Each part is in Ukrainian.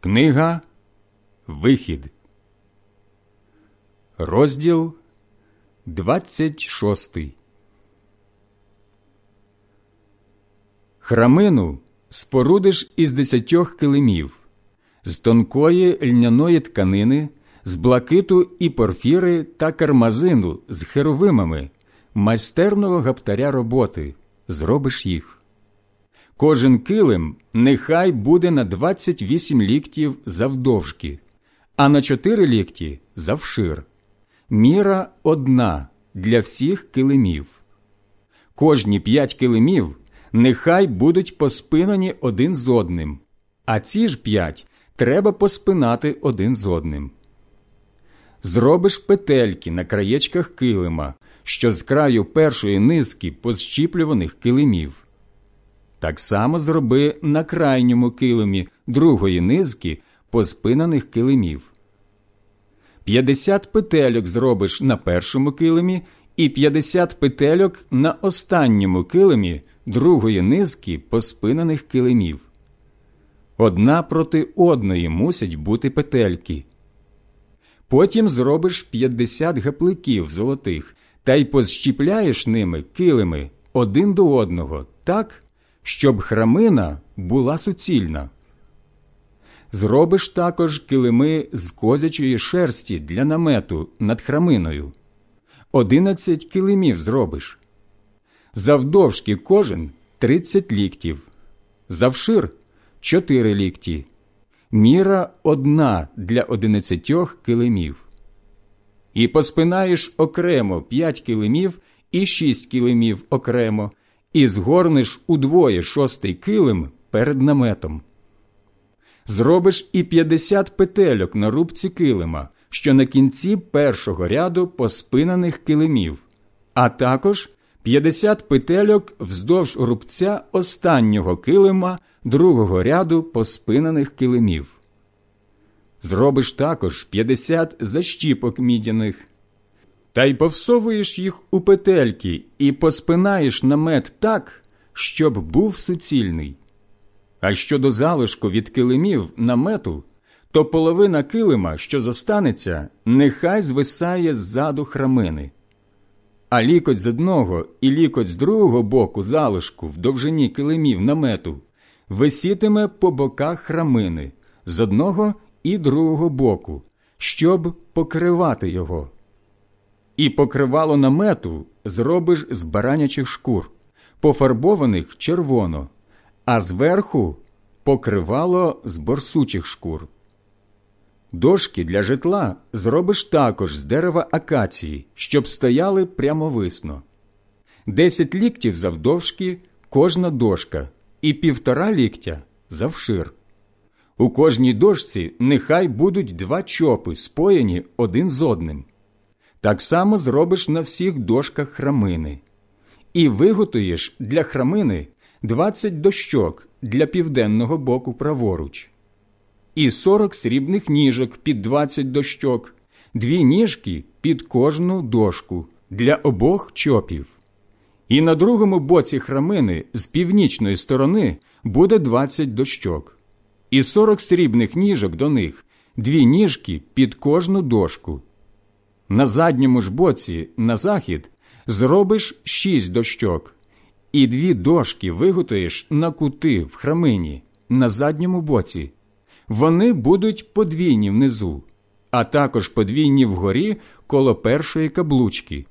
Книга Вихід, розділ 26 Храмину спорудиш із десятьох килимів, з тонкої льняної тканини, з блакиту і порфіри та кармазину з херовимами, майстерного гаптаря роботи, зробиш їх. Кожен килим нехай буде на 28 ліктів завдовжки, а на 4 лікті завшир. Міра одна для всіх килимів. Кожні п'ять килимів нехай будуть поспинані один з одним, а ці ж п'ять треба поспинати один з одним. Зробиш петельки на краєчках килима, що з краю першої низки позщіплюваних килимів. Так само зроби на крайньому килимі другої низки поспинаних килимів. П'ятдесят петельок зробиш на першому килимі і п'ятдесят петельок на останньому килимі другої низки поспинаних килимів. Одна проти одної мусять бути петельки. Потім зробиш п'ятдесят гапликів золотих та й позщіпляєш ними килими один до одного так щоб храмина була суцільна. Зробиш також килими з козячої шерсті для намету над храминою. Одинадцять килимів зробиш. Завдовжки кожен тридцять ліктів, завшир чотири лікті. Міра одна для одинадцятьох килимів. І поспинаєш окремо п'ять килимів і шість килимів окремо, і згорнеш удвоє шостий килим перед наметом. Зробиш і п'ятдесят петельок на рубці килима, що на кінці першого ряду поспинаних килимів, а також п'ятдесят петельок вздовж рубця останнього килима другого ряду поспинаних килимів. Зробиш також п'ятдесят защіпок мідяних та й повсовуєш їх у петельки і поспинаєш намет так, щоб був суцільний. А щодо залишку від килимів намету, то половина килима, що зостанеться, нехай звисає ззаду храмини. А лікоть з одного і лікоть з другого боку залишку в довжині килимів намету висітиме по боках храмини з одного і другого боку, щоб покривати його і покривало намету зробиш з баранячих шкур, пофарбованих червоно, а зверху покривало з борсучих шкур. Дошки для житла зробиш також з дерева акації, щоб стояли прямовисно. Десять ліктів завдовжки кожна дошка, і півтора ліктя завшир. У кожній дошці нехай будуть два чопи, споєні один з одним. Так само зробиш на всіх дошках храмини, і виготуєш для храмини двадцять дощок для південного боку праворуч, і сорок срібних ніжок під двадцять дощок, дві ніжки під кожну дошку для обох чопів. І на другому боці храмини з північної сторони буде двадцять дощок, і сорок срібних ніжок до них, дві ніжки під кожну дошку на задньому ж боці на захід зробиш шість дощок, і дві дошки виготуєш на кути в храмині на задньому боці. Вони будуть подвійні внизу, а також подвійні вгорі коло першої каблучки.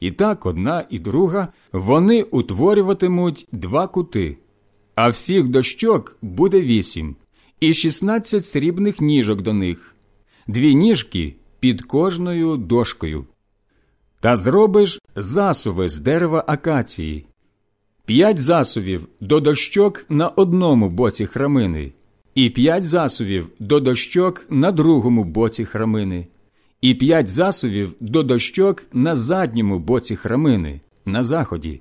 І так одна і друга вони утворюватимуть два кути, а всіх дощок буде вісім, і шістнадцять срібних ніжок до них, дві ніжки під кожною дошкою, та зробиш засуви з дерева акації, п'ять засувів до дощок на одному боці храмини, і п'ять засувів до дощок на другому боці храмини, і п'ять засувів до дощок на задньому боці храмини, на заході.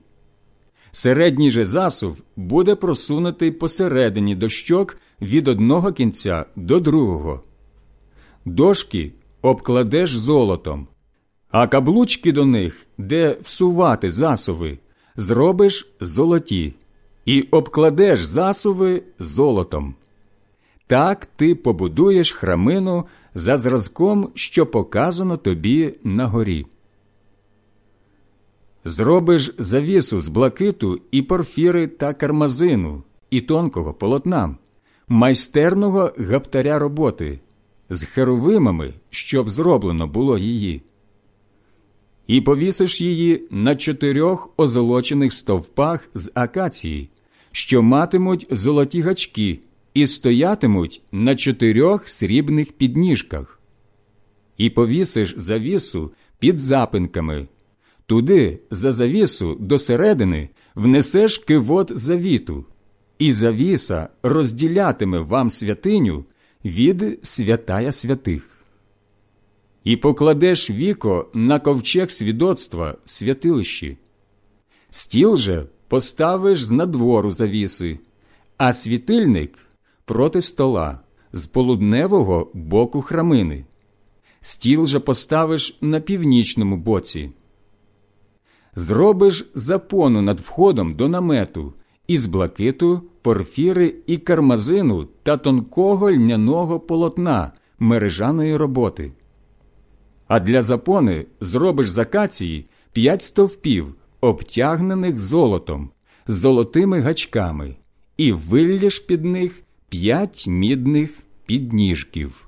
Середній же засув буде просунутий посередині дощок від одного кінця до другого. Дошки обкладеш золотом, а каблучки до них, де всувати засуви, зробиш золоті, і обкладеш засуви золотом. так ти побудуєш храмину за зразком, що показано тобі на горі. Зробиш завісу з блакиту і порфіри та кармазину, і тонкого полотна, майстерного гаптаря роботи, з херовимами, щоб зроблено було її. І повісиш її на чотирьох озолочених стовпах з акації, що матимуть золоті гачки і стоятимуть на чотирьох срібних підніжках. І повісиш завісу під запинками. Туди, за завісу, до середини, внесеш кивот завіту, і завіса розділятиме вам святиню від святая святих. І покладеш віко на ковчег свідоцтва в святилищі. Стіл же поставиш з надвору завіси, а світильник проти стола з полудневого боку храмини. Стіл же поставиш на північному боці. Зробиш запону над входом до намету із блакиту, порфіри і кармазину та тонкого льняного полотна мережаної роботи. А для запони зробиш з акації п'ять стовпів, обтягнених золотом, з золотими гачками, і виллєш під них п'ять мідних підніжків.